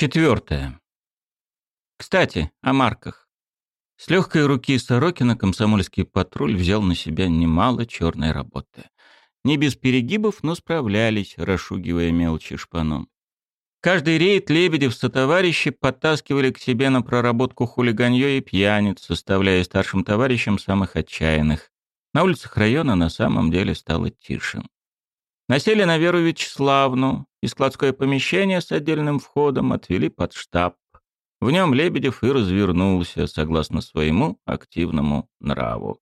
Четвертое. Кстати, о марках. С легкой руки Сорокина комсомольский патруль взял на себя немало черной работы. Не без перегибов, но справлялись, расшугивая мелочи шпаном. Каждый рейд Лебедев со товарищи подтаскивали к себе на проработку хулиганье и пьяниц, составляя старшим товарищам самых отчаянных. На улицах района на самом деле стало тише. Насели на Веру Вячеславну, и складское помещение с отдельным входом отвели под штаб. В нем Лебедев и развернулся, согласно своему активному нраву.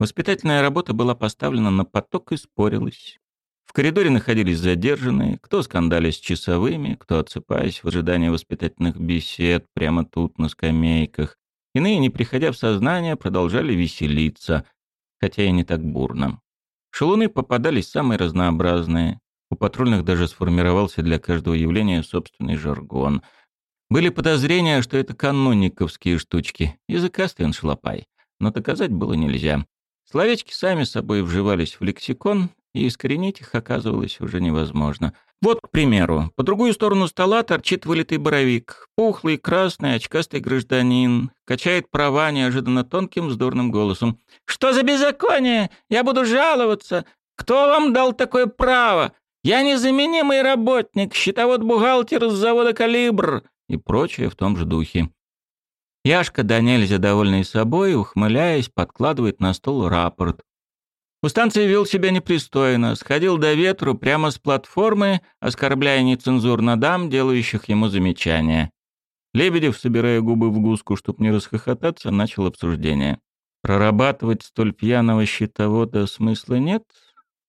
Воспитательная работа была поставлена на поток и спорилась. В коридоре находились задержанные, кто скандали с часовыми, кто отсыпаясь в ожидании воспитательных бесед прямо тут, на скамейках. Иные, не приходя в сознание, продолжали веселиться, хотя и не так бурно. Шалуны попадались самые разнообразные. У патрульных даже сформировался для каждого явления собственный жаргон. Были подозрения, что это канониковские штучки, языкастый он шалопай, но доказать было нельзя. Словечки сами собой вживались в лексикон, и искоренить их оказывалось уже невозможно. Вот, к примеру, по другую сторону стола торчит вылитый боровик. Пухлый, красный, очкастый гражданин. Качает права неожиданно тонким, вздорным голосом. «Что за беззаконие? Я буду жаловаться! Кто вам дал такое право? Я незаменимый работник, счетовод-бухгалтер с завода «Калибр» и прочее в том же духе. Яшка, да нельзя довольный собой, ухмыляясь, подкладывает на стол рапорт. У станции вел себя непристойно, сходил до ветру прямо с платформы, оскорбляя нецензурно дам, делающих ему замечания. Лебедев, собирая губы в гуску, чтоб не расхохотаться, начал обсуждение. Прорабатывать столь пьяного щитовода смысла нет,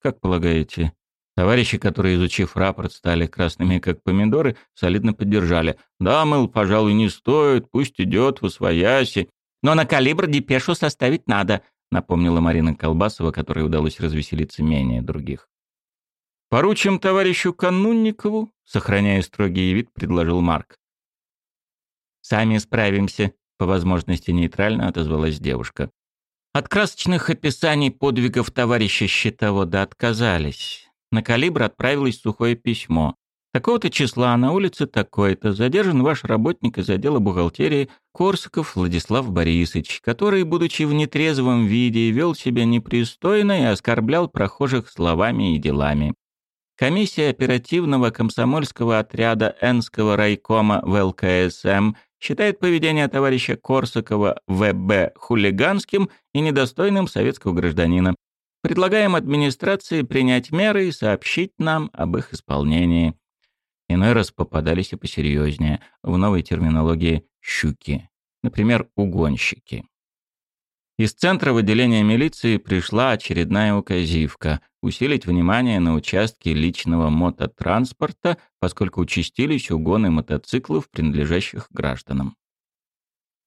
как полагаете? Товарищи, которые, изучив рапорт, стали красными, как помидоры, солидно поддержали. «Да, мыл, пожалуй, не стоит, пусть идет в освояси. Но на калибр депешу составить надо напомнила Марина Колбасова, которой удалось развеселиться менее других. «Поручим товарищу Канунникову», — сохраняя строгий вид, предложил Марк. «Сами справимся», — по возможности нейтрально отозвалась девушка. От красочных описаний подвигов товарища счетовода отказались. На калибр отправилось сухое письмо. Такого-то числа на улице такой-то задержан ваш работник из отдела бухгалтерии Корсаков Владислав Борисович, который, будучи в нетрезвом виде, вел себя непристойно и оскорблял прохожих словами и делами. Комиссия оперативного комсомольского отряда Энского райкома в ЛКСМ считает поведение товарища Корсакова В.Б. хулиганским и недостойным советского гражданина. Предлагаем администрации принять меры и сообщить нам об их исполнении. Иной раз попадались и посерьезнее, в новой терминологии «щуки», например, угонщики. Из центра выделения милиции пришла очередная указивка – усилить внимание на участке личного мототранспорта, поскольку участились угоны мотоциклов, принадлежащих гражданам.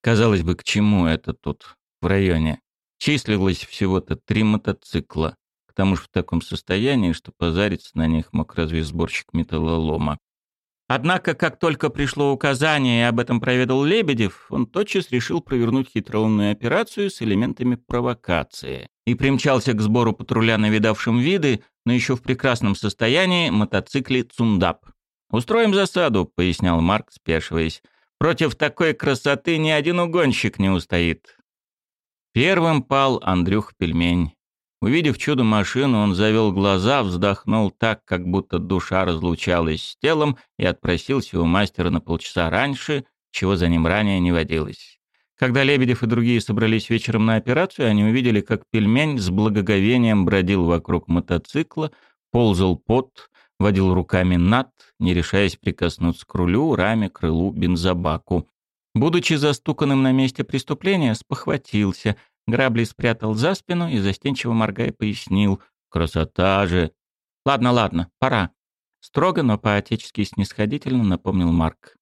Казалось бы, к чему это тут, в районе? Числилось всего-то три мотоцикла, к тому же в таком состоянии, что позариться на них мог разве сборщик металлолома. Однако, как только пришло указание, и об этом проведал Лебедев, он тотчас решил провернуть хитроумную операцию с элементами провокации и примчался к сбору патруля на видавшем виды, но еще в прекрасном состоянии, мотоцикле «Цундап». «Устроим засаду», — пояснял Марк, спешиваясь. «Против такой красоты ни один угонщик не устоит». Первым пал Андрюх Пельмень. Увидев чудо-машину, он завел глаза, вздохнул так, как будто душа разлучалась с телом и отпросился у мастера на полчаса раньше, чего за ним ранее не водилось. Когда Лебедев и другие собрались вечером на операцию, они увидели, как пельмень с благоговением бродил вокруг мотоцикла, ползал под, водил руками над, не решаясь прикоснуться к рулю, раме, крылу, бензобаку. Будучи застуканным на месте преступления, спохватился, Грабли спрятал за спину и, застенчиво моргая, пояснил. «Красота же!» «Ладно, ладно, пора!» Строго, но по-отечески снисходительно напомнил Марк.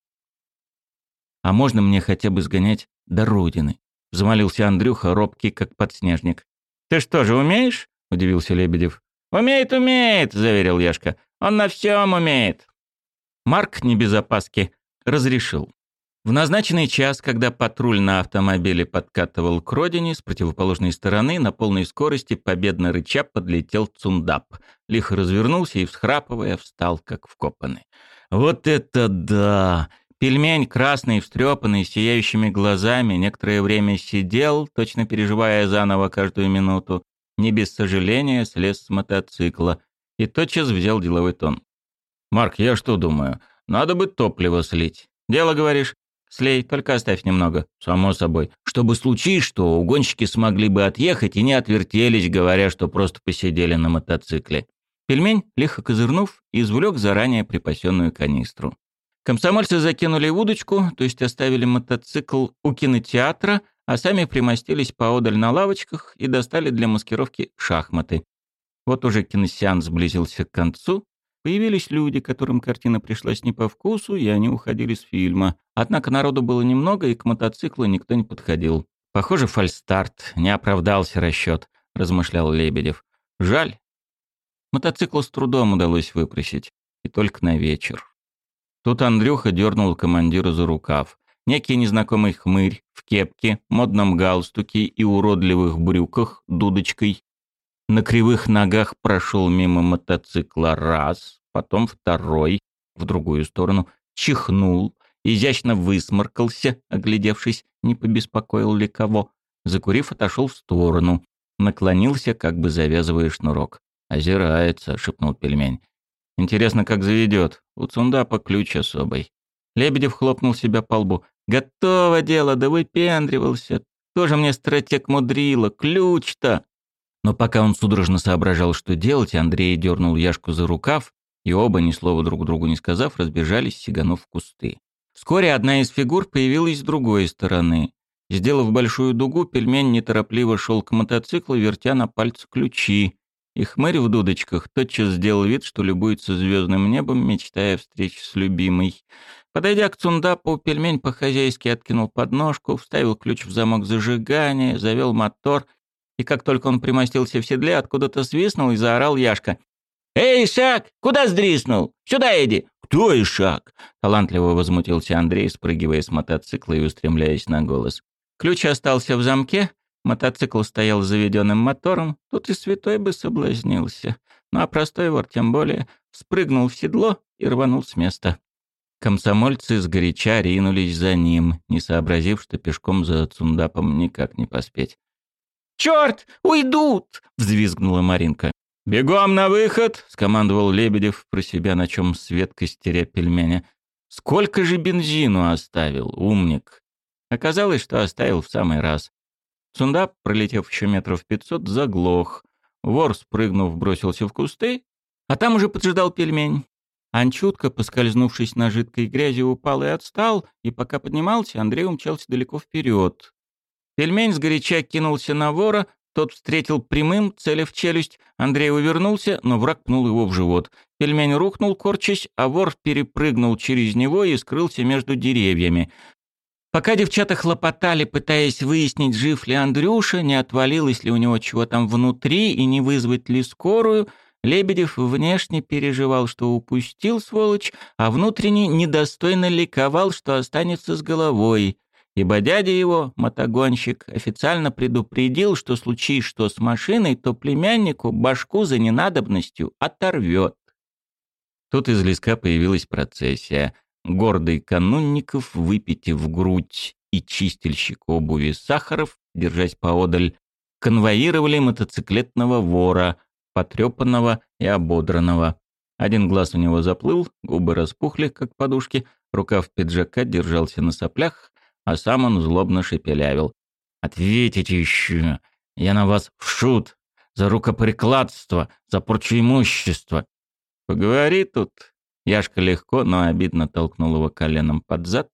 «А можно мне хотя бы сгонять до родины?» Замолился Андрюха, робкий, как подснежник. «Ты что же, умеешь?» — удивился Лебедев. «Умеет, умеет!» — заверил Яшка. «Он на всем умеет!» Марк, не без разрешил. В назначенный час, когда патруль на автомобиле подкатывал к родине, с противоположной стороны на полной скорости победно рыча подлетел Цундап. Лихо развернулся и, всхрапывая, встал как вкопанный. «Вот это да!» Пельмень, красный, встрепанный, с сияющими глазами, некоторое время сидел, точно переживая заново каждую минуту, не без сожаления слез с мотоцикла и тотчас взял деловой тон. «Марк, я что думаю? Надо бы топливо слить. Дело, говоришь? Слей, только оставь немного. Само собой. Чтобы случись что, угонщики смогли бы отъехать и не отвертелись, говоря, что просто посидели на мотоцикле». Пельмень, лихо козырнув, извлек заранее припасенную канистру. Комсомольцы закинули удочку, то есть оставили мотоцикл у кинотеатра, а сами примостились поодаль на лавочках и достали для маскировки шахматы. Вот уже киносеанс сблизился к концу, появились люди, которым картина пришлась не по вкусу, и они уходили с фильма. Однако народу было немного, и к мотоциклу никто не подходил. «Похоже, фальстарт, не оправдался расчет», — размышлял Лебедев. «Жаль. Мотоцикл с трудом удалось выпросить, и только на вечер». Тут Андрюха дернул командира за рукав. Некий незнакомый хмырь в кепке, модном галстуке и уродливых брюках, дудочкой, на кривых ногах прошел мимо мотоцикла раз, потом второй, в другую сторону, чихнул, изящно высморкался, оглядевшись, не побеспокоил ли кого. Закурив, отошел в сторону, наклонился, как бы завязывая шнурок. «Озирается», — шепнул пельмень. Интересно, как заведет. У Цундапа ключ особый. Лебедев хлопнул себя по лбу. «Готово дело, да выпендривался. Тоже мне стратег мудрила. Ключ-то!» Но пока он судорожно соображал, что делать, Андрей дернул Яшку за рукав, и оба, ни слова друг другу не сказав, разбежались, сиганув в кусты. Вскоре одна из фигур появилась с другой стороны. Сделав большую дугу, пельмень неторопливо шел к мотоциклу, вертя на пальце ключи. И хмырь в дудочках тотчас сделал вид, что любуется звездным небом, мечтая встреч с любимой. Подойдя к Цундапу, пельмень по-хозяйски откинул подножку, вставил ключ в замок зажигания, завел мотор, и как только он примостился в седле, откуда-то свистнул и заорал Яшка. «Эй, Ишак, куда сдриснул? Сюда иди!» «Кто Ишак?» — талантливо возмутился Андрей, спрыгивая с мотоцикла и устремляясь на голос. Ключ остался в замке, Мотоцикл стоял с заведенным мотором, тут и святой бы соблазнился. Ну а простой вор тем более спрыгнул в седло и рванул с места. Комсомольцы сгоряча ринулись за ним, не сообразив, что пешком за Цундапом никак не поспеть. «Черт! Уйдут!» — взвизгнула Маринка. «Бегом на выход!» — скомандовал Лебедев про себя, на чем свет костеря пельменя. «Сколько же бензину оставил, умник!» Оказалось, что оставил в самый раз. Сундап, пролетев еще метров пятьсот, заглох. Вор, спрыгнув, бросился в кусты, а там уже поджидал пельмень. Анчутка, поскользнувшись на жидкой грязи, упал и отстал, и пока поднимался, Андрей умчался далеко вперед. Пельмень сгоряча кинулся на вора, тот встретил прямым, целя в челюсть. Андрей увернулся, но враг пнул его в живот. Пельмень рухнул, корчась, а вор перепрыгнул через него и скрылся между деревьями. Пока девчата хлопотали, пытаясь выяснить, жив ли Андрюша, не отвалилось ли у него чего там внутри и не вызвать ли скорую, Лебедев внешне переживал, что упустил сволочь, а внутренне недостойно ликовал, что останется с головой, ибо дядя его, мотогонщик, официально предупредил, что случись что с машиной, то племяннику башку за ненадобностью оторвет. Тут из леска появилась процессия — Гордый канунников, выпитив грудь, и чистильщик обуви Сахаров, держась поодаль, конвоировали мотоциклетного вора, потрепанного и ободранного. Один глаз у него заплыл, губы распухли, как подушки, рукав пиджака держался на соплях, а сам он злобно шепелявил. «Ответите еще! Я на вас в шут! За рукоприкладство, за порчу имущества!» «Поговори тут!» Яшка легко, но обидно толкнул его коленом под зад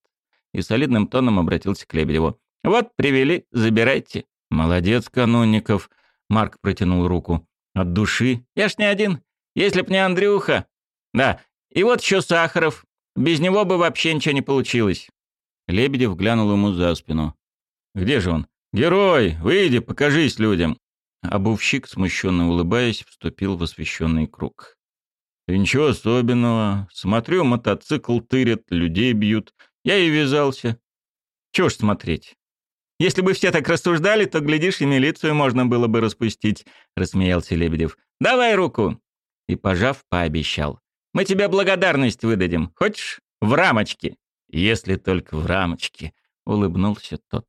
и солидным тоном обратился к Лебедеву. «Вот, привели, забирайте». «Молодец, Канунников», — Марк протянул руку. «От души. Я ж не один. Если б не Андрюха. Да, и вот еще Сахаров. Без него бы вообще ничего не получилось». Лебедев глянул ему за спину. «Где же он? Герой! Выйди, покажись людям!» Обувщик, смущенно улыбаясь, вступил в освещенный круг. И ничего особенного. Смотрю, мотоцикл тырят, людей бьют. Я и вязался. Чего ж смотреть? Если бы все так рассуждали, то, глядишь, и милицию можно было бы распустить, — рассмеялся Лебедев. Давай руку. И, пожав, пообещал. Мы тебе благодарность выдадим. Хочешь? В рамочке. Если только в рамочке, улыбнулся тот.